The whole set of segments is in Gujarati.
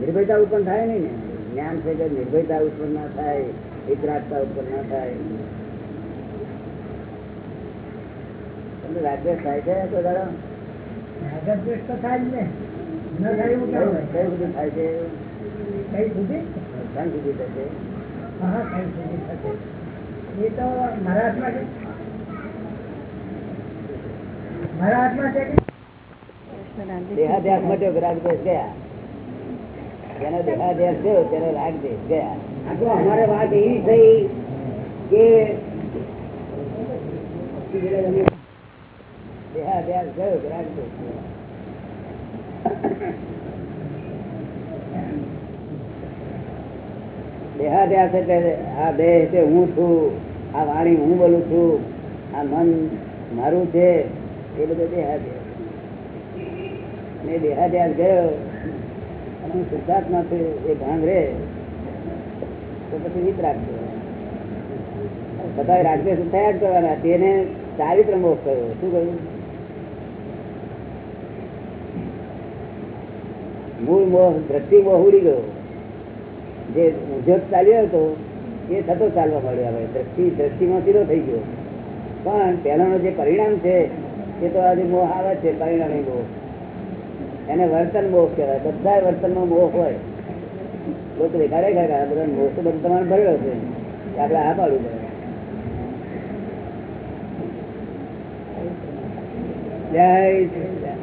નિર્ભયતા ઉત્પન્ન થાય નહીં ને. જ્ઞાન છે કે નિર્ભયતા ઉત્પન્ન ના થાય એકરાગતા ઉત્પન્ન ના થાય. તમે રાજ્ય થાય છે તો દાદા રાગદ્વેષ તો થાય જ ને. ન થાય એવું કેમ હોય? કઈ બધું થાય છે કઈ સુધી? ક્યાં સુધી થશે. હા હા કઈ સુધી થશે. એ તો મારા હાથમાં છે. મારા હાથમાં છે કે દેહાધ્યાસ માટે રાગદેશ ગયા. જેનો દેહાધ્યાસ થયો તેનો રાગદેશ ગયા. તો અમારે વાત એવી થઈ કે દેહાદ્યાસ ગયો કે રાગદેશ એટલે આ દેહ છે હું છું આ વાણી હું બોલું છું આ મન મારું છે એ બધું દેહાધ્યાસ ને દેહાધ્યાસ ગયો, અને હું શુદ્ધાત્મા એ ભાંગ રે તો પછી વિતરાગ બધા રાગદેશ થયા જ કરવાના? તેને ચારિત્ર મોક્ષ કર્યો શું કહ્યું મૂળ મોહ, દ્રષ્ટિ મોહ ઉડી ગયો. જે ઉદ્યોગ ચાલ્યો હતો, એ થતો ચાલવા મળ્યો હવે દ્રષ્ટિ, દ્રષ્ટિમાં સીધો થઈ ગયો. પણ પહેલાનો જે પરિણામ છે, એ તો આજે મોહ આવે છે, પરિણામી મોહ. એને વર્તન મોહ કહેવાય. બધા વર્તનનો મોહ હોય. લોકો દેખાડે ખરા બધા મોહ તો બધું તમારે ભરેલો છે. આપણે આ પાડવું પડે જય શ્રી રામ.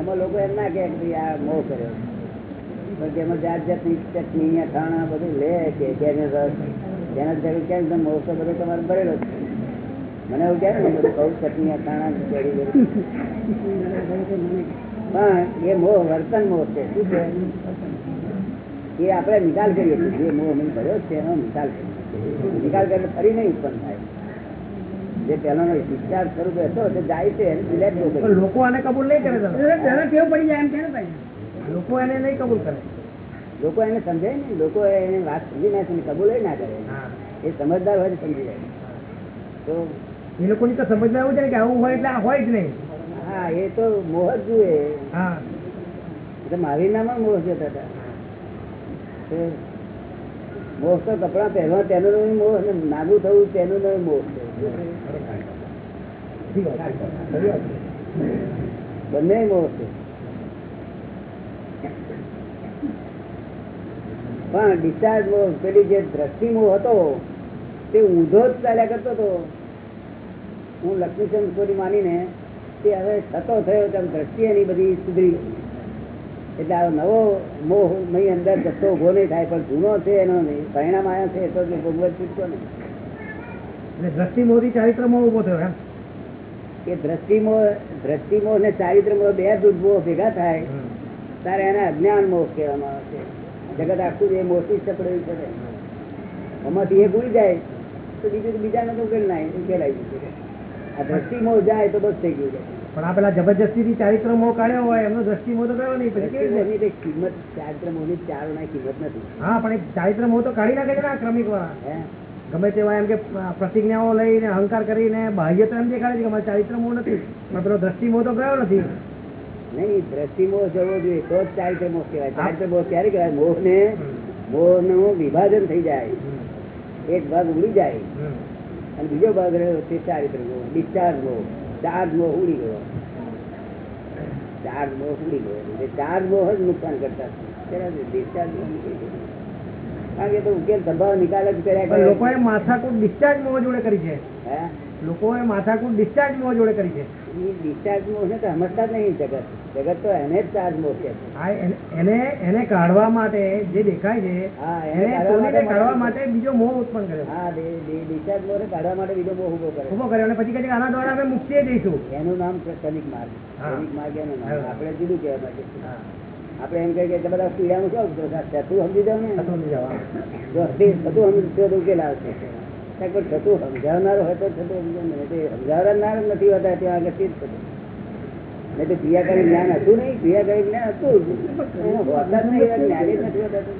એમાં લોકો એમ ના કે ભાઈ આ મોહ કર્યો પણ એમાં જાત જાતની ચટણી અથાણા બધું લે કે જેને જેના જરૂર કેમ તો મોહ તો બધો તમારે ભરેલો છે. મને એવું કહે ને બધું કહું ચટણી અથાણા ચડી પણ એ મોહ, વર્તન મોહ છે. શું છે? એ આપણે નિકાલ કરીએ છીએ. જે મોહ મેં ભર્યો છે, એનો નિકાલ કરીએ નિકાલ કરીને ફરી નહીં ઉત્પન્ન થાય. જે પહેલાનો વિચાર સ્વરૂપ હતો તે જાય છે. લોકો આને કબૂલ નહીં કરે. તેને ટેવ પડી જાય એમ કે લોકો એને નહીં કબૂલ કરે. લોકો એને સમજે ને લોકો એને વાત સમજી નાખે ને કબૂલ ના કરે. એ સમજદાર હોય સમજી જાય. તો એ લોકોની તો સમજમાં એવું છે કે આવું હોય એટલે હોય જ નહીં. હા એ તો મોહ જ જુએ હા. એટલે મારી નામાં મોહ જતા હતા મોહ તો કપડા પહેરવા તેનો નહીં મોહ અને નાગું થવું તેનો મોહ છે. બંને મોહ છે પણ ડિસ્ચાર્જ મોહ પેલી જે દ્રષ્ટિ મોહ હતો, તે ઊંધો જ ચાલ્યા કરતો હતો. હું લક્ષ્મીચંદ સ્ટોરી માનીને તે હવે થતો થયો તેમ દ્રષ્ટિ એની બધી સુધરી એટલે આ નવો મોહ મય અંદર જતો ઊભો નહીં થાય, પણ જૂનો છે એનો નહીં. પરિણામ આવ્યા છે તો ભગવત છૂટતો નહીં. દ્રષ્ટિ મોદી ચારિત્રમાં ઊભો થયો એમ? કે દ્રષ્ટિમોહ દ્રષ્ટિમોહ ને ચારિત્રમોહ બે દુર્મોહ ભેગા થાય ત્યારે એને અજ્ઞાન મોહ કહેવામાં આવે છે. જગત આખું એ મોહથી જ સપડેલું છે એમાંથી એક ઉડી જાય તો બીજું બીજાને તો ઉકેલ નાય ઉકેલાઈ જશે. આ દ્રષ્ટિમોહ જાય તો બસ થઈ ગયું છે. પણ આ પેલા જબરજસ્તી થી ચારિત્ર મોહ કાઢ્યો હોય એમનો દ્રષ્ટિ મોહ તો કયો નહીં પછી કેવી રીતે? દ્રષ્ટિમોહની તો કિંમત ચારિત્રમોહની ચારોના કિંમત નથી. હા પણ એક ચારિત્ર મોહ તો કાઢી નાખે છે ને આ ક્રમિક વાળા હે? ગમે તેવા એમ કે પ્રતિજ્ઞાઓ લઈને અહંકાર કરીને બાહ્ય તો એમ દેખાડે છે કે મારે ચારિત્ર મોહ નથી પણ પેલો દ્રષ્ટિમોહ તો ગયો નથી. નહીં દ્રષ્ટિમોહ જવો જોઈએ તો જ ચારિત્રમોહ કહેવાય. ચારિત્રમોહ ક્યારે કહેવાય? મોહ ને મોહનું વિભાજન થઈ જાય. એક ભાગ ઉડી જાય. અને બીજો ભાગ રહ્યો તે ચારિત્ર મોહ ડિસ્ચાર્જ મોહ. ચાર્જ મોહ ઉડી ગયો. ચાર્જ મોહ ઉડી ગયો. ચાર્જ મોહ જ નુકસાન કરતા ડિસ્ચાર્જ મોહ નીકળી ગયો. કારણ કે તો ઉકેલ સંભાવ નિકાલ જ કર્યા લોકોએ માથાકૂટ ડિસ્ચાર્જ મોહ જોડે કરી છે. લોકોએ માથાકૂટ ડિસ્ચાર્જ મોહ જોડે કરી છે. એ ડિસ્ચાર્જ મોહ છે તો સમજતા જ નહીં જગત. જગત તો એને જ ચાર્જ મોહ છે. એને- એને કાઢવા માટે જે દેખાય છે હા, એને કાઢવા માટે બીજો મોહ ઉત્પન્ન કર્યો. હા ડિસ્ચાર્જ મોહ કાઢવા માટે બીજો મોહ ઊભો કરે ઊભો કર્યો અને પછી કહે આના દ્વારા અમે મુક્તિએ જઈશું. એનું નામ છે કનિક માર્ગ ક્ષણિક માર્ગ એનું નામ. આપણે જુદું કહેવા માટે આપણે એમ કહીએ કે બધા પીડાનું શું થતું સમજી જાવ ને. થતું. જો તે બધું સમજ તો ઉકેલ આવશે પણ થતું સમજાવનારો હોય તો થતું સમજાવનાર નથી હોતા ત્યાં આગળ તે જ થતું નહીં તો ક્રિયાકારી જ્ઞાન હતું નહીં ક્રિયાકારી જ્ઞાન હતું. હોતા જ નહીં એવા જ્ઞાની જ નથી હોતા. તો.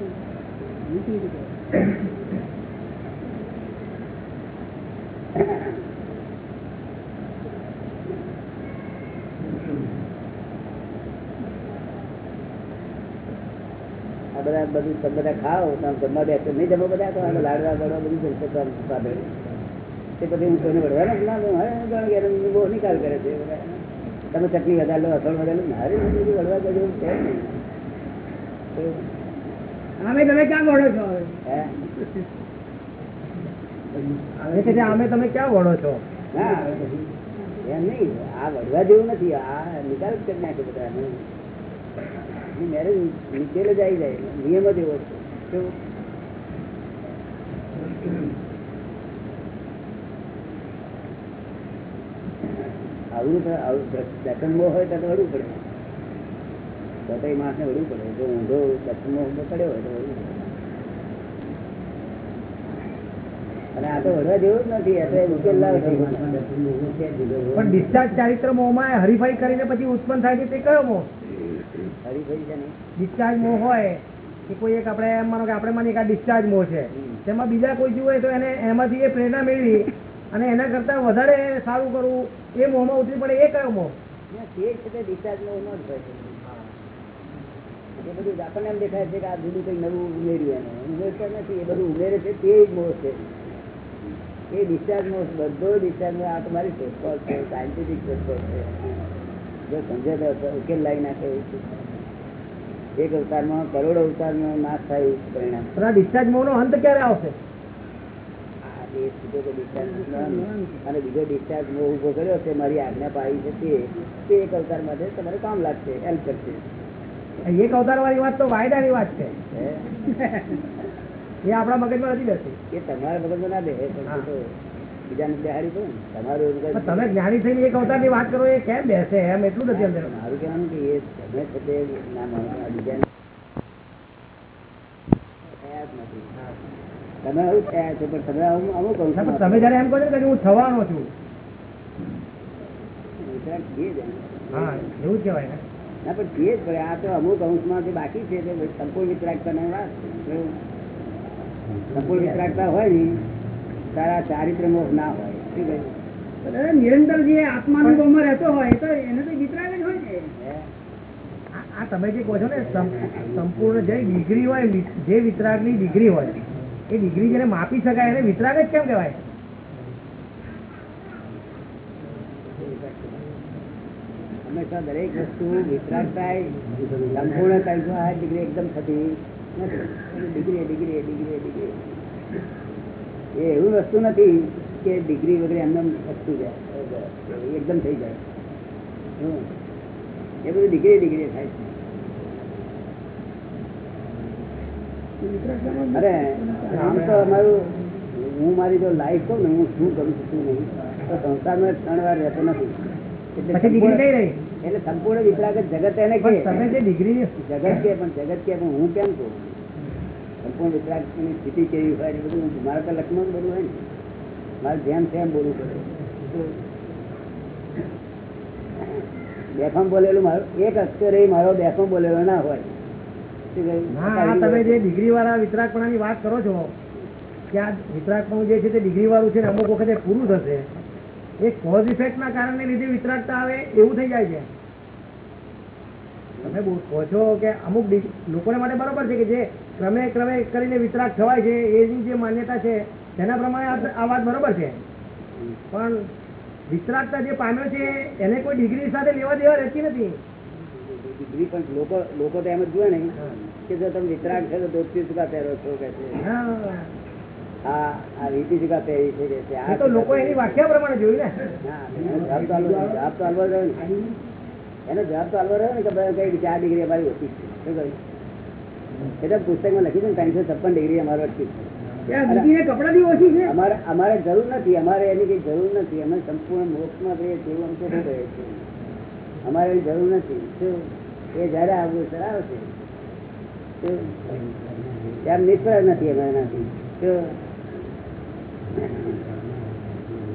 આ બધા બધું તમે બધા ખાઓ તમે જમવા બેસો નહીં જમો બધા તો લાડવા ગળવા બધું જમશે તો તે પછી હું કોઈને વળવાનો જ ના દઉં ગણ બહુ નિકાલ કરે છે તમે ચટણી વધારે લો અથડ વધારે મારે બધું વળવા જેવું છે અમે તમે ક્યાં વળો છો હવે? અમે તમે ક્યાં વળો છો? ના એમ નહીં. આ વળવા જેવું નથી. આ નિકાલ કરી નાખે બધા મેરેજ નીચે જ આવી જાય નિયમ જ એવો છે. આવું તો હોય તો તો વળવું પડે. તો તો માણસને વળવું પડે. જો ઊંધો પડ્યો હોય તો વળવું પડે. અને આ તો વળવા જેવું જ નથી એટલે ઉકેલ લાવે પણ ડિસ્ચાર્જ ચારિત્ર મોહમાં હરીફાઈ કરીને પછી ઉત્પન્ન થાય છે તે કયો મોહ? ડિસ્ચાર્જ મો હોય કે કોઈ એક આપણે એમ માનો કે આપણે માની ડિસ્ચાર્જ મો છે. તેમાં બીજા કોઈ જુએ તો એને એમાંથી એ પ્રેરણા મેળવી અને એના કરતા વધારે સારું કરવું એ મોહમાં ઉતરી પડે એ કયો મોહ તે છે તે નો. એ બધું આપણને એમ દેખાય છે કે આ જુદું કઈ નવું ઉમેર્યું એને. ઉમેરતા નથી એ બધું ઉમેરે છે તે જ મોહ છે. એ ડિસ્ચાર્જ મોહ બધો ડિસ્ચાર્જ મોહ આ તમારી શોધખોળ છે સાયન્ટિફિક શોધખોળ છે. જો સમજે તો ઉકેલ લાવી નાખે એવું છે. એક અવતારમાં કરોડ અવતારનો નાશ થાય એવું પરિણામ. પણ ડિસ્ચાર્જ મોહનો અંત ક્યારે આવશે? અને બીજો ડિસ્ચાર્જ ઊભો કર્યો છે મારી આજ્ઞા પાડી છે તે એક અવતાર માટે તમારે કામ લાગશે હેલ્પ કરશે. એક અવતાર વાળી વાત તો વાયદાની વાત છે? એ આપણા મગજમાં નથી બેસતી. એ તમારા મગજમાં ના બેસે બીજાને બિહારી ને. તમારું તમે જ્ઞાની થઈને એક અવતારની વાત કરો એ કેમ બેસે? એમ એટલું નથી અંદર. મારું કહેવાનું કે એ તમે છે. તે ના બીજાને તમે આવું થયા છો પણ તમે આવું આવું કહું છું. તમે જયારે એમ કહો છો કે હું થવાનો છું. હા એવું કહેવાય ને. ના પણ છીએ જ પડે. આ તો અમુક અંશમાં જે બાકી છે. તે સંપૂર્ણ વિતરાગતા ની વાત. સંપૂર્ણ વિતરાગતા હોય ને. તારા ચારિત્ર મોહ ના હોય શું કહ્યું? નિરંતર જે આત્માનુભવમાં રહેતો હોય તો એને તો વિતરાગ જ હોય ને. આ તમે જે કહો છો ને સંપૂર્ણ જે ડિગ્રી હોય જે વિતરાગની ડિગ્રી હોય એ ડિગ્રી જેને માપી શકાય એને વિતરાગ જ કેમ કહેવાય? હંમેશા દરેક વસ્તુ વિતરાગતા સંપૂર્ણ કઈ આ ડિગ્રી એકદમ થતી નથી. Degree degree degree degree. એ એવું વસ્તુ નથી કે ડિગ્રી વગેરે એમને વસ્તુ જાય. એકદમ થઈ જાય. એ બધું ડિગ્રી ડિગ્રી થાય છે. અરે આમ તો અમારું હું મારી જો લાઈફ કહું ને હું શું કરું છું શું નહીં તો સંસારમાં ત્રણ વાર રહેતો નથી. એટલે સંપૂર્ણ વિતરાગત જગત એને કે તમે જે ડિગ્રી જગત કે પણ જગત કે પણ હું કેમ કહું? સંપૂર્ણ વિતરાગ સ્થિતિ કેવી હોય એ બધું મારે તો લખનું જ બધું હોય ને. મારે જેમ એમ બોલવું પડે. બેફામ બોલેલું મારું એક અક્ષર એ મારો બેફામ બોલેલો ના હોય. તમે જે ડિગ્રી વાળા વિતરાગપણાની વાત કરો છો કે આ વિતરાગપણું જે છે તે ડિગ્રી વાળું છે ને અમુક વખતે પૂરું થશે. એ કોઝ ઇફેક્ટ ના કારણે લીધે વિતરાકતા આવે એવું થઈ જાય છે. તમે કહો છો કે અમુક લોકોને માટે બરોબર છે કે જે ક્રમે ક્રમે કરીને વિતરાગ થવાય છે એની જે માન્યતા છે તેના પ્રમાણે આ- વાત બરોબર છે. પણ વિતરાગતા જે પામ્યો છે એને કોઈ ડિગ્રી સાથે લેવા દેવા રહેતી નથી. ડિગ્રી પણ લોકો લોકો તો એમ જ જુએ ને કે જો તમે વિતરાગ છે તો ધોતી સુકા પહેરો છો કે છે? હા. આ આ રીતિ સુકા પહેરી છે કે છે? આ તો લોકો એની વ્યાખ્યા પ્રમાણે જોયું ને. જવાબ તો આલવો- રહ્યો ને. એનો જવાબ તો આલવો રહ્યો ને કે કઈ ચાર ડિગ્રી અમારી ઓછી છે. શું કહ્યું? એટલે પુસ્તકમાં લખી છે ને ત્રણસો છપ્પન ડિગ્રી અમારો અટકી છે? અમારે અમારે જરૂર નથી અમારે એની કઈ જરૂર નથી. અમે સંપૂર્ણ મોક્ષમાં રહીએ તેવું અમે રહીએ છીએ અમારે એની જરૂર નથી. શું એ જયારે આવવું સર આવશે? એમ નિષ્ફળ નથી અમે એનાથી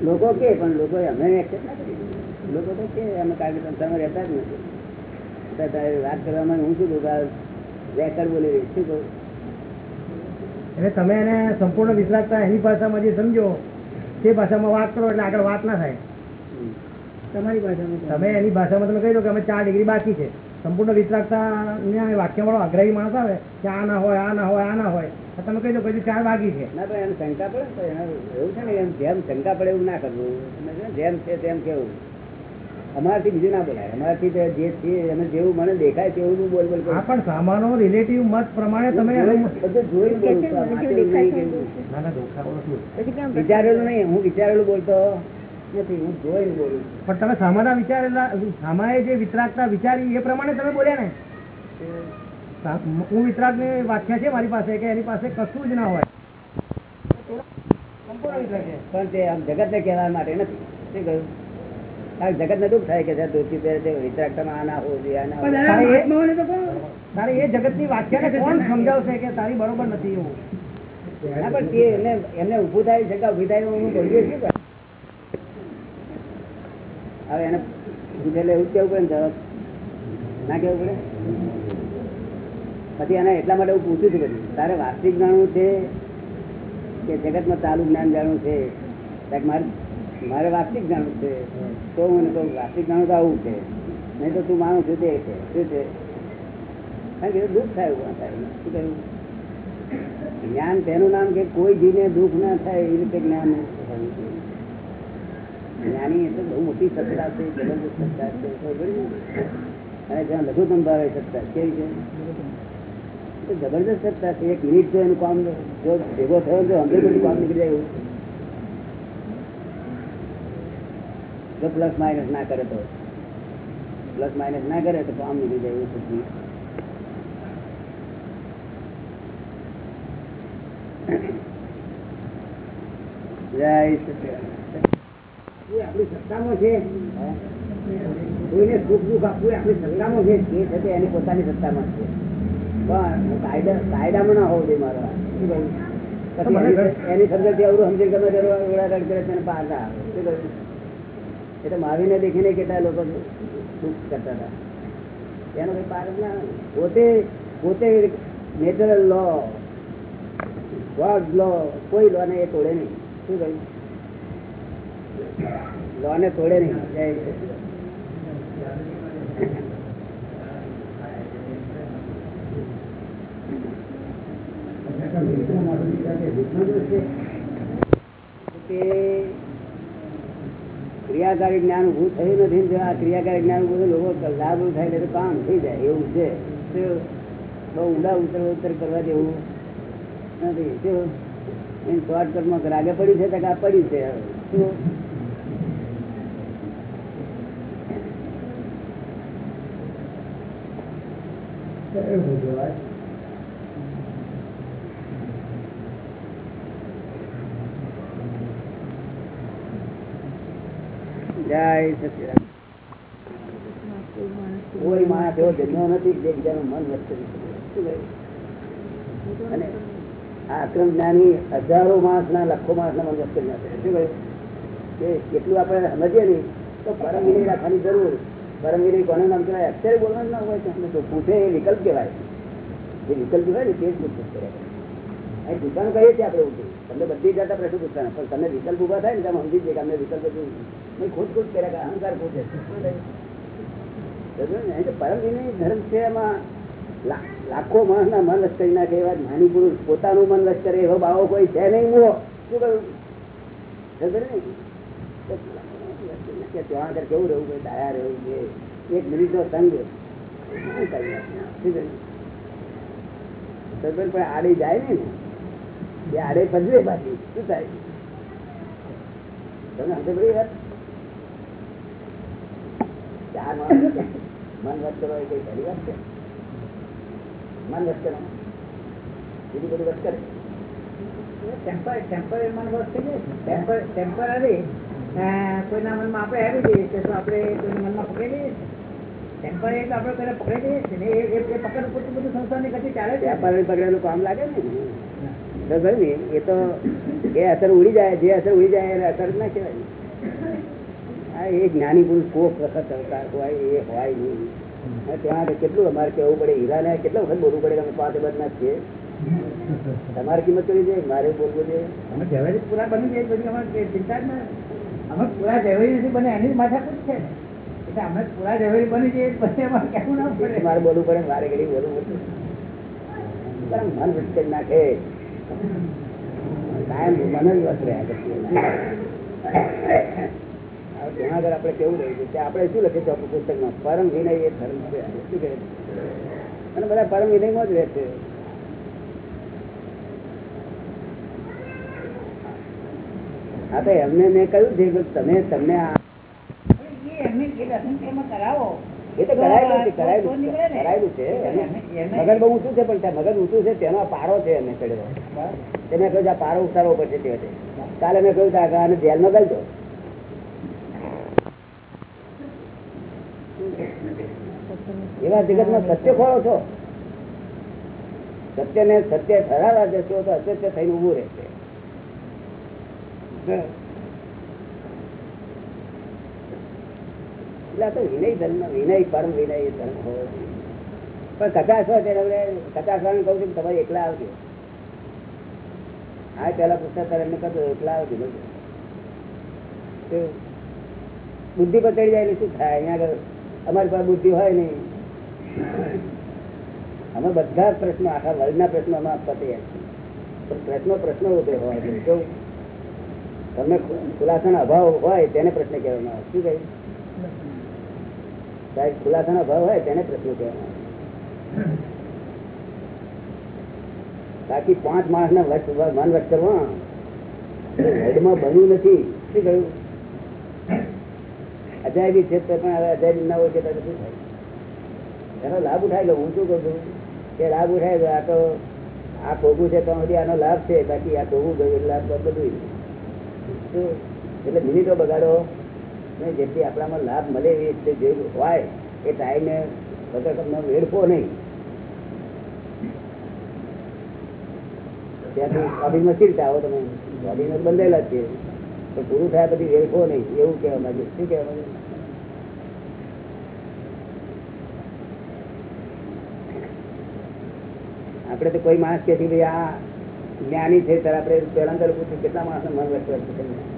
લોકો કે પણ લોકો અમે એક્સેપ્ટ ના કરી લોકો તો કે અમે કારણ કે સંસારમાં રહેતા જ નથી. વાત કરવામાં હું શું કહું કે બોલી રહી શું કહું એટલે તમે એને સંપૂર્ણ વિતરાગતા એની ભાષામાં જે સમજો તે ભાષામાં વાત કરો એટલે આગળ વાત ના થાય. તમારી ભાષામાં તમે એની ભાષામાં તમે કહી દો કે અમે ચાર ડિગ્રી બાકી છે. સંપૂર્ણ વિતરાગતા વાક્યવાળો આગ્રહી માણસ આવે કે આ ના હોય આ ના હોય આ ના હોય તમે કહી દો પછી ચાર બાકી છે. ના ભાઈ એને શંકા પડે ને તો એને એવું છે ને એમ જેમ શંકા પડે એવું ના કરવું. છે ને જેમ છે તેમ કેવું. અમારાથી બીજું ના બોલાય. અમારાથી જે છે અને જેવું મને દેખાય તેવું બોલ બોલ આ પણ સામાનો રિલેટિવ મત પ્રમાણે તમે બધું જોઈને બોલું વિચારેલું નહીં હું વિચારેલું બોલતો નથી હું જોઈને બોલું પણ તમે સામાના વિચારેલા સામાએ જે વિતરાગતા વિચારી એ પ્રમાણે તમે બોલ્યા ને? હું વિતરાગની વ્યાખ્યા છે મારી પાસે કે એની પાસે કશું જ ના હોય? સંપૂર્ણ વિતરાગ છે. પણ તે આમ જગત ને કહેવા માટે નથી. શું કહ્યું? જગત ને દુઃખ થાય કે ધોતી પહેરે છે વિતરાગતામાં આ ના હોવું જોઈએ. તારે એ જગતની કોણ? સમજાવશે કે તારી બરોબર નથી એવું? ના પણ તે એમને એમને ઊભું થાય કે ઊભી થાય હું બોલીએ કરું? હવે એને પૂછેલે એવું કેવું પડે ને જવાબ ના કેવું પડે? પછી એને એટલા માટે હું પૂછું છું બધું. તારે વાસ્તવિક જાણવું છે કે જગતમાં ચાલુ જ્ઞાન જાણવું છે? કાંઈક મારે મારે વાસ્તવિક જાણવું છે. તો હું કહું વાસ્તવિક જાણવું તો આવું છે. નહીં તો તું માનું છું તે છે? શું છે કારણ કે દુઃખ થાય એવું થાય શું કહ્યું? જ્ઞાન તેનું નામ કે કોઈ જીને દુઃખ ના થાય એ રીતે જ્ઞાન જ્ઞાની તો બહુ મોટી સત્તા છે જબરદસ્ત સત્તા છે. અને જ્યાં લઘુત્તમ ભાવે સત્તા કેવી છે? જબરદસ્ત સત્તા છે. એક મિનિટ જો એનું કામ જો ભેગો થયો તો હંડ્રેડ બધું કામ નીકળી જાય એવું. જો પ્લસ માઇનસ ના કરે તો? પ્લસ માઇનસ ના કરે તો કામ નીકળી જાય એવું સુધી આપણી સત્તામાં છે. કોઈને સુખ દુઃખ આપવું આપણી સત્તામાં છે. એ છે એની પોતાની સત્તામાં છે. પણ કાયદા કાયદામાં ના હોવું જોઈએ મારો. શું એની- સમજણથી અવરું સમજી ગમે તે કરે તેને બહાર ના આવે. શું કહ્યું? એ તો માવીને દેખીને કેટલા લોકો દુઃખ કરતા હતા. એનો કઈ પાર જ ના પોતે પોતે નેચરલ લો ગોડ લો કોઈ લો ને એ તોડે નહીં. શું કહ્યું? લો ને તોડે નહીં. જય સચિદાનંદ. ક્રિયાકારી જ્ઞાન ઉભું થયું નથી આ ક્રિયાકારી જ્ઞાન ઉભું લોકો લાભ થાય એટલે કામ થઈ જાય, એવું છે? બહુ ઊંડા ઉતર ઉતર કરવા જેવું નથી શું એમ શોર્ટકટમાં રાગે પડ્યું છે તો કે આ પડ્યું છે શું જય કોઈ માણસ એવો જન્મ્યો નથી જે બીજાનું મન કહ્યું? અને આક્રમ જ્ઞાની હજારો માણસ ના લાખો માણસ ના મન શું કે કેટલું આપણે સમજીએ નહીં, તો પરમગીરી રાખવાની જરૂર. પરમગીરી કોનું નામ કહેવાય? અત્યારે બોલવાનું ના હોય તો તો પૂછે એ વિકલ્પ કહેવાય. જે વિકલ્પ કહેવાય ને તે જ પૂછવું કરે પૂછવાનું કહીએ છીએ આપણે ઉઠી તમને બધી જાત પ્રશ્ન પૂછવાના. પણ તમને વિકલ્પ ઊભા થાય ને, તમે સમજી જાય કે અમને વિકલ્પ ખુદ ખોટ કર્યા અહંકાર ખોટે ને? પરમ વિનય ધર્મ છે એમાં. લાખો લાખો માણસના મન લશ્કરી નાખે એવા નાની પુરુષ પોતાનું મન લશ્કરે એવો બાવો કોઈ છે નહીં મૂળો. શું કહ્યું? ને? ત્યાં આગળ કેવું રહેવું કે ડાયા રહેવું છે એક મિનિટનો સંગ. શું કરી ને? પણ આડી જાય ને. એ આડે પજવે પાછી શું થાય? તમને સમજે પડી વાત ચાર મન વસ્ત કરો એ કઈ ખરી વાત છે? મન વસ્ત કરો. બીજું બધું વસ્ત કરે? ટેમ્પરરી મન વસ્તુ છે. ટેમ્પરરી કોઈના મનમાં આપણે આવી જઈએ છીએ તો આપણે કોઈના મનમાં પકડી દઈએ ટેમ્પરરી એટલે આપણે પેલા પકડી દઈએ છીએ ને એ પકડ પૂરતું બધું સંસ્થાની ગતિ ચાલે છે. વ્યાપારી પકડેલું કામ લાગે ને? એ તો એ અસર ઉડી જાય જે અસર ઉડી જાય એને અસર ના કહેવાય. આ એક જ્ઞાની પુરુષ કોક વખત અવતાર હોય એ હોય નહીં. ત્યાં કેટલું અમારે કહેવું પડે હીરાને કેટલા વખત બોલવું પડે અમે પાંચ બદના ના છીએ? તમારે કિંમત કરી છે? મારે બોલવું જોઈએ અમે ઝવેરી પૂરા બની જાય પછી અમારે ચિંતા જ ના અમે પૂરા નથી બને એની માથાકૂટ છે. એટલે અમે પૂરા ઝવેરી બની જઈએ પછી અમારે ના પડે. મારે બોલવું પડે મારે ઘડી બોલવું પડે. મન વિચલિત નાખે કાયમ મન જ કેવું રહ્યું છે આપણે શું લખે આપણું પુસ્તકમાં? પરમ વિનય એ ધર્મ અને બધા પરમ વિનયમાં જ રહે છે. હા, તો એમને મેં કહ્યું છે કે તમે તમને કરાવો. એ તો કરાયેલું છે તો- કરાયેલું તો છે. કરાયેલું બહુ ઊંચું છે પણ ત્યાં ઊંચું છે તેનો પારો છે એમને ચડેલો તેને કહ્યું આ પારો ઉતારવો પડશે તે વખતે કાલે મેં કહ્યું કે આને જેલમાં ગલજો એવા જગતમાં સત્ય ખોળો છો. સત્યને સત્ય ઠરાવા જશો તો અસત્ય થઈને ઉભું રહેશે. એટલે તો વિનય ધર્મ, વિનય પરમ વિનય ધર્મ હોવો જોઈએ. પણ કચાશ હોય ત્યારે આપણે કહું છું તમારે એકલા આવજો. આ પેલા પુસ્તક એમને કહું એકલા આવજો. બધું. બુદ્ધિ ચડી જાય શું થાય? અહીંયા આગળ અમારી પાસે બુદ્ધિ હોય નહીં. અમે બધા જ પ્રશ્નો, આખા વર્ગના પ્રશ્નો અમે આપવા તૈયાર છીએ. પ્રશ્નો પ્રશ્નો રૂપે હોવા? તમને ખુલાસાનો અભાવ હોય, તેને પ્રશ્ન કહેવામાં આવે. શું કહ્યું? સાહેબ ખુલાસાનો ભાવ હોય તેને પ્રશ્ન કહેવાય. બાકી પાંચ માણસ ના વચ મન વચ કરવા, હેડમાં બન્યું નથી. શું કહ્યું? અજાયબી છે પણ હવે અજાયબી ના હોય તો શું થાય? એનો લાભ ઉઠાવી લો હું શું કહું છું? કે લાભ ઉઠાવી લો આ તો આ ખોગું છે તો સુધી આનો લાભ છે, બાકી આ ખોગું ગયું લાભ બધું? એટલે મિનિટો બગાડો. ને જેથી આપણામાં લાભ મળે એવી રીતે જે હોય, એ ટાઈમે બધા વેડફો નહીં. ત્યાંથી ઓફિસમાં સીટ આવો તમે. ઓફિસમાં બંધેલા છે. તો પૂરું થયા પછી વેડફો નહીં. એવું કહેવા માંગે શું કહેવા માંગે આપણે તો કોઈ માણસ કે ભાઈ આ જ્ઞાની છે, ત્યારે આપણે પહેલા તરફ પૂછ્યું કેટલા માણસ મન કે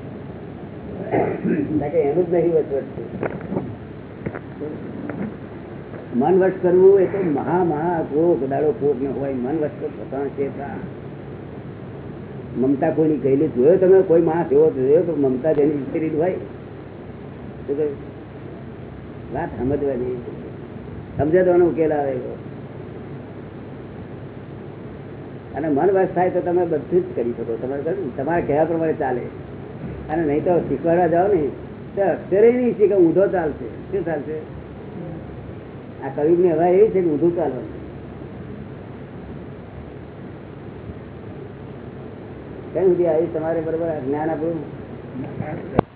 એનું જ નહીં વચવટ છે. મન વશ કરવું એ તો મહા મહા ભોગ દાડો ભોગ ન હોય. મન વશ તો પોતાના છે મમતા કોઈની કહેલી જોયો તમે કોઈ માણસ એવો જોયો તો મમતા જેની વિચરી હોય. તો વાત સમજવાની. સમજે તો ઉકેલ આવે. અને મન વશ થાય તો તમે બધું જ કરી શકો. તમારે ને, કહેવા પ્રમાણે ચાલે. અને નહીં તો શીખવાડવા જાઓ ને, તો અક્ષરે નહીં શીખે, ઊંધો ચાલશે. શું ચાલશે? આ કવિ ની હવા એવી છે કે ઊંધું ચાલવાનું કઈ સુધી આવી? તમારે બરોબર જ્ઞાન આપણું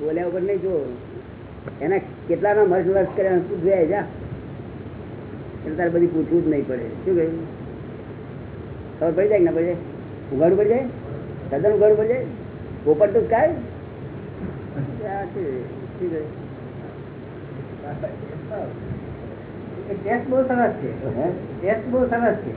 બોલ્યા વગર નહીં જો એના કેટલાના મર્જ વર્ષ કર્યા શું જોયા જા. તારે બધી પૂછવું જ નહીં પડે. શું કહ્યું? ખબર પડી જાય ને પડે ઉઘાડું પડી જાય? તદ્દન ઉઘાડું પડી જાય? પોપટ તો કાય. શું કહ્યું? ટેસ્ટ બહુ સરસ છે. ટેસ્ટ બહુ સરસ છે.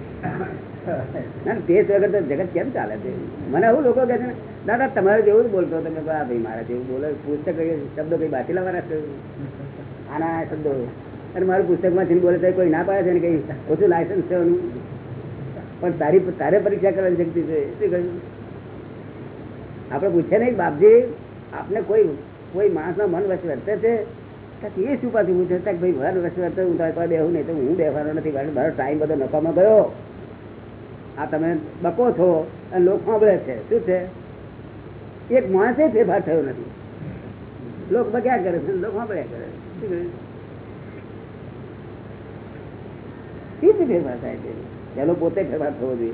ના તે વગર તો જગત કેમ ચાલે છે? મને એવું લોકો કહે છે ને, દાદા તમારે જેવું જ બોલતો તમે ભાઈ મારા જેવું બોલે પુસ્તક શબ્દો કઈ બાકી લાવવાના છે? આના શબ્દો. અને મારું પુસ્તકમાં બોલે તો કોઈ ના પાડે છે ને કઈ ઓછું લાયસન્સ છે એનું? પણ તારી તારે પરીક્ષા કરવાની શક્તિ છે. શું કહ્યું? આપણે પૂછે નહીં બાપજી આપને કોઈ કોઈ માણસના મન વચ્ચે વર્તે છે? એ શું પાછું હું જતા ભાઈ વાર વર્ષ હું તારે બેહું નહીં તો હું બેહવાનો નથી, કારણ મારો ટાઈમ બધો નફામાં ગયો. આ તમે બકો છો અને લોક સાંભળે છે. શું છે? એક માણસે ફેરફાર થયો નથી. લોક બક્યા કરે છે લોક સાંભળ્યા કરે છે. શું? ફેરફાર થાય છે? પેલો પોતે ફેરફાર થવો જોઈએ.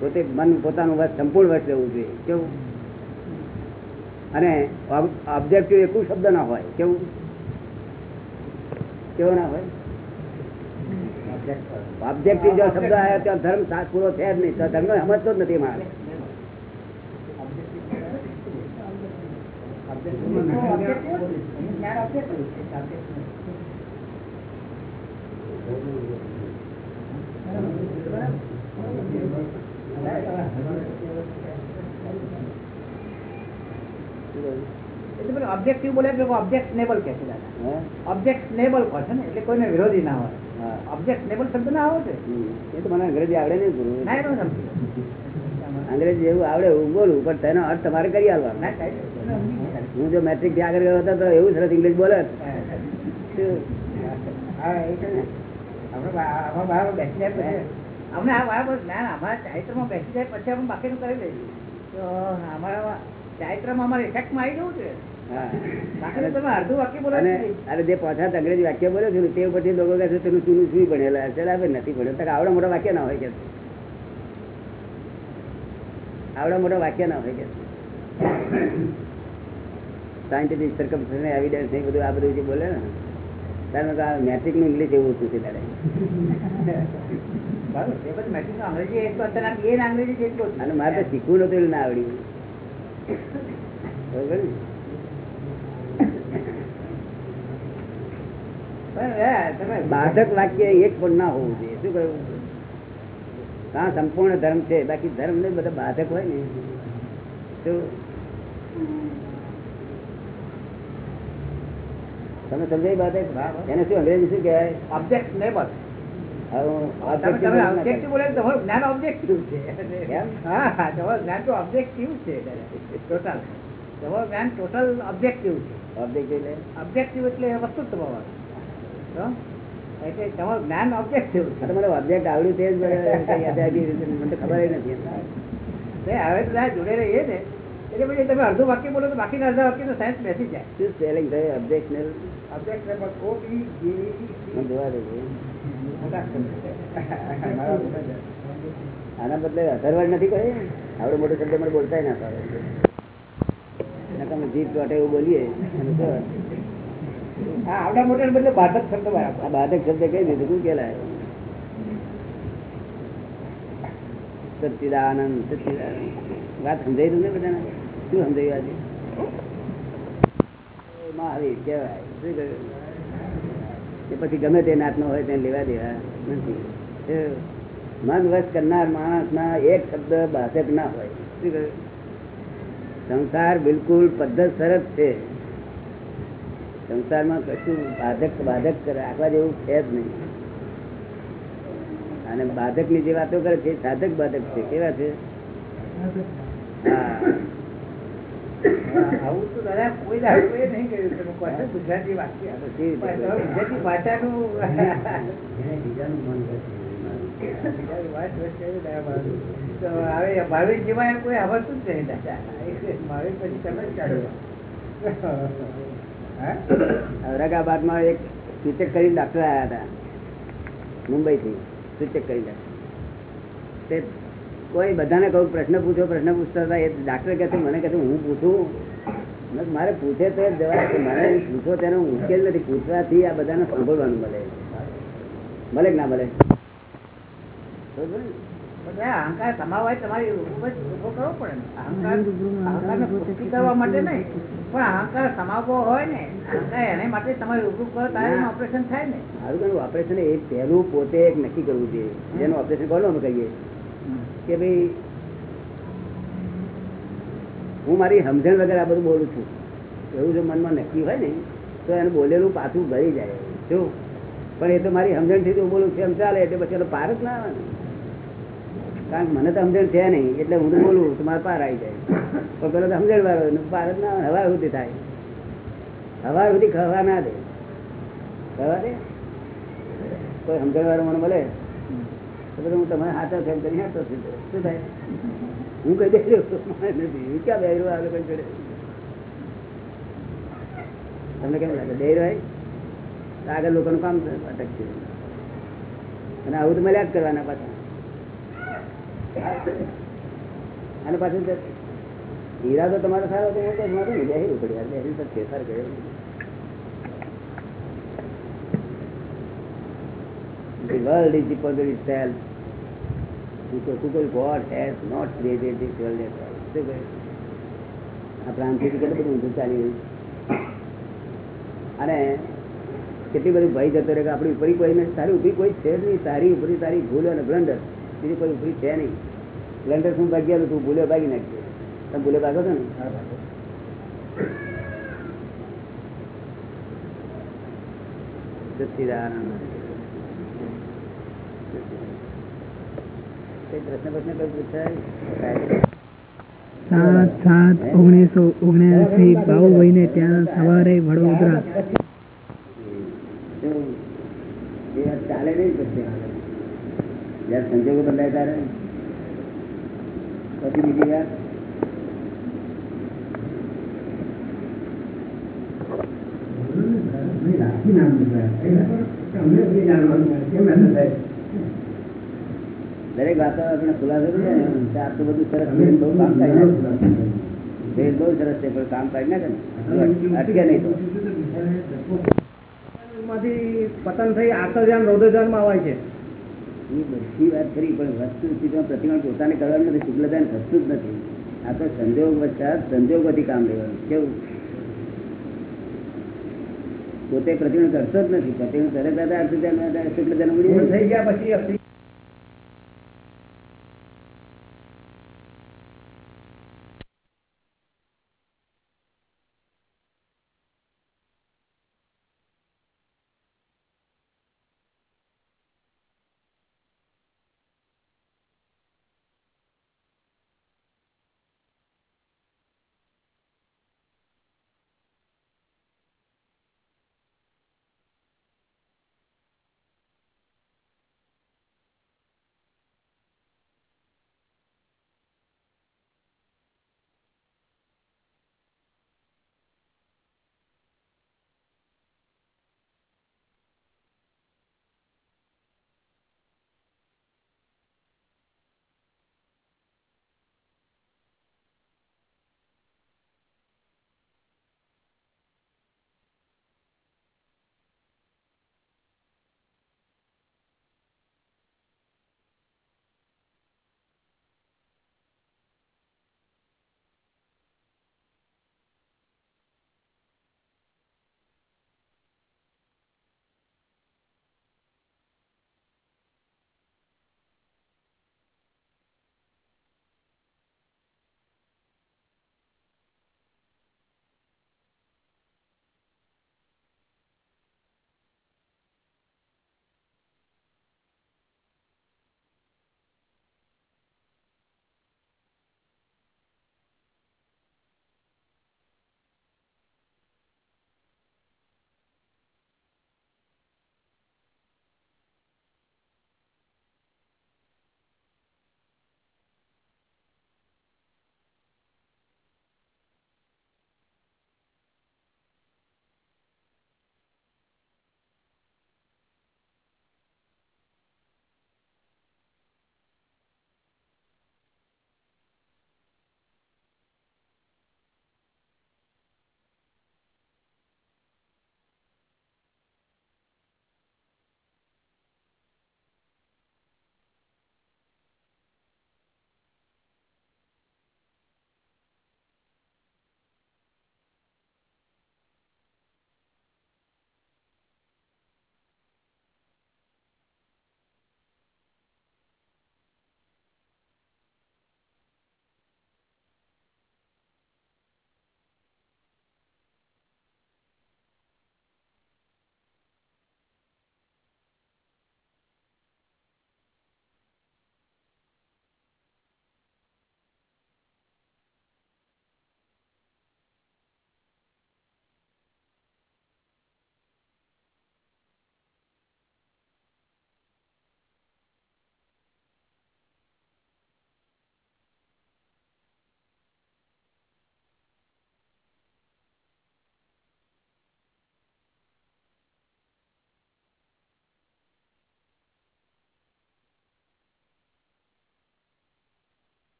પોતે મન પોતાનું વર્ષ સંપૂર્ણ વર્ષ લેવું જોઈએ. કેવું? અને ઓબ્જેક્ટિવ એકું શબ્દ ના હોય. કેવું? કેવો ના હોય? ઓબ્જેક્ટિવ જો શબ્દ આવ્યો ત્યાં ધર્મ સાથ પૂરો છે જ નહીં. તો ધર્મ સમજતો જ નથી મારે Thank objective છે. એટલે પેલું બોલે એટલે objectionable કહે છે દાદા. હે? objectionable છે ને એટલે કોઈને વિરોધી ના હોય હા. શબ્દ ના આવે છે એ તો મને અંગ્રેજી આવડે નહીં ગુરુ. ના એનો અંગ્રેજી જેવું આવડે હું બોલું પણ તેનો અર્થ તમારે કરી આલવાનો ના સાહેબ, એનો સમજી ગયા. હું જો મેટ્રિકથી આગળ ગયો હતો તો એવું સરસ ઇંગ્લિશ બોલે અમને આ બરાબર ના અમારા ચારિત્રમાં બેસી જાય પછી અમે બાકીનું કરી દઈએ તો અમારા બોલો જે પાછા અંગ્રેજી વાક્ય બોલ્યો છું તે પછી લોકો કહે છે તેનું ચૂનું શું ભણેલા છે નથી ભણ્યો. તો આવડા મોટા વાક્ય ના હોય કે. આવડા મોટા વાક્ય ના હોય કે. સાયન્ટિફિક સરકમ એવિડન્સ ને બધું આ બધું જે બોલે ને ત્યારે મેથિકનું ઇંગ્લિશ એવું હતું છે તારે. એ એ મારે તો શીખવું નતું ના આવડ્યું. બાધક વાક્ય એક પણ ના હોવું જોઈએ. શું કહ્યું? હા સંપૂર્ણ ધર્મ છે? બાકી ધર્મ ને બધા બાધક હોય ને. શું તમે સમજાય બાધક? એને શું અંગ્રેજી શું કહેવાય? ઓબ્જેક્ટ હવે જ્ઞાન objective છે. તમારું જ મને આવડ્યું તે જ મને ખબર નથી હવે તો જોડે રહીએ ને એટલે પછી તમે અડધું વાક્ય બોલો તો બાકીના અડધા વાક્ય તો સાયન્સ બેસી જાય. શું સ્પેલિંગ થાય? B J E મને જોવા દેજો. આના બદલે અધરવર્ડ નથી કહે આવડે મોટો શબ્દ મને બોલતા ના પાડે નકામું જીભ ચોટે એવું બોલીએ. આવડા મોટા બદલે બાધક શબ્દ આ બાધક શબ્દ કઈ દીધું. શું કેલાય સચિદાનંદ સચિદાનંદ વાત સમજાઈ દઉં ને બધાને? શું સમજાયું આજે? મહાવીર કહેવાય. શું કહ્યું? એ પછી ગમે તે નાતનો હોય તેને લેવા દેવા નથી. મન વશ કરનાર માણસના એક શબ્દ બાધક ના હોય. સંસાર બિલકુલ પદ્ધત સરસ છે. સંસારમાં કશું બાધક બાધક રાખવા જેવું છે જ નહીં. અને બાધકની જે વાતો કરે છે સાધક બાધક છે. કેવા છે? હા. આવું તો ગુજરાતી વાક્ય ગુજરાતી કોઈ આવડતું જ નહીં દાદા ભાવિક પછી તમે જ કાઢો હા? ઔરંગાબાદમાં એક સૂચક કરી ડાક્ટર આવ્યા હતા મુંબઈ થી સૂચક કરી તે કોઈ બધાને કહું પ્રશ્ન પૂછો પ્રશ્ન પૂછતા હતા એ ડાક્ટર કહે છે મને કહે હું પૂછું. મારે પૂછે તો જ જવાબ છે. મારે પૂછો તેનો ઉકેલ નથી પૂછવાથી આ બધાને સાંભળવાનું મળે. મળે કે ના મળે અહંકાર સમાવાય તમારી ઊભો કરવો પડે અહંકાર પુષ્ટિ કરવા માટે નહીં. પણ અહંકાર સમાવવો હોય ને અહંકાર એને માટે તમારે ઉભું કરો તારે ઓપરેશન થાય ને. સારું કહ્યું ઓપરેશન એ પહેલું પોતે એક નક્કી કરવું જોઈએ. જેનું ઓપરેશન કરો અમે કહીએ કે ભાઈ, હું મારી સમજણ વગર આ બધું બોલું છું. એવું જો મનમાં નક્કી હોય ને, તો એને બોલેલું પાછું ભરી જાય. જો, પણ એ તો મારી સમજણથી જો બોલું છું, એમ ચાલે, એટલે પછી એનો પાર જ ના આવે ને. કારણ કે મને તો સમજણ છે નહીં, એટલે હું તો બોલું, તો મારે પાર આવી જાય. પણ પેલો તો સમજણ વાળો પાર જ ના આવે હવા સુધી થાય. હવા સુધી ખવા ના દે. ખવા દે? કોઈ સમજણ વાળો મને મળે તો હું તમારે હાથે ફેમ કરી શું થાય? હું કઈ દે નથી. ક્યાં બેરો આવે કોઈ જોડે? તમને કેમ લાગે? દે હોય? આગળ લોકોનું કામ અટકશે અને આવું તો મળ્યા કરવાના પાછા. અને પાછું ઈરાદો તમારો સારો તો હું તો મારું ને બેસી ઉપડી યાર બેસી તો ફેરફાર કર્યો. The world is the puzzle itself. Because because God has not created this world at all. આ પ્રાંતિથી કેટલું બધું ઊંધું ચાલી રહ્યું અને કેટલી બધી ભય જતો રહે કે આપણી ઉપરી કોઈ સારી ઊભી ઉપરી કોઈ છે જ નહીં. સારી ઉપરી તારી ભૂલ અને બ્લન્ડર બીજી કોઈ ઉપરી છે નહીં. બ્લન્ડર શું ભાગ્યા તું ભૂલે ભાગી નાખજે. તમે ભૂલે ભાગો છો ને? સચ્ચિદાનંદ પ્રશ્ન પ્રશ્ન કઈ પૂછાય? સાત સાત ઓગણીસો ઓગણસી બાવુભાઈ ને ત્યાં સવારે વડોદરા. ચાલે નહીં પછી. જયારે સંજોગો બદલાય ત્યારે પછી બીજી વાત દરેક વાતાવરણ ખુલાસો ને આટલું બધું સરસ બહુ કામ નાખે. વેદ બહુ સરસ છે પણ કામ કરી નાખે ને અટકે નહીં તો. માંથી પતન થઈ આત્મધ્યાન રૌદ્રધ્યાનમાં આવે છે. એ બધી વાત કરી પણ વસ્તુ સ્થિતિમાં પ્રતિમાન પોતાને કરવાનું નથી શુક્લદાન જ નથી. આ તો સંજોગ વચ્ચે બધી કામ લેવાનું. કેવું? પોતે પ્રતિમા કરતો જ નથી. પ્રતિમાન કરે દાદા શુક્લદાન થઈ ગયા પછી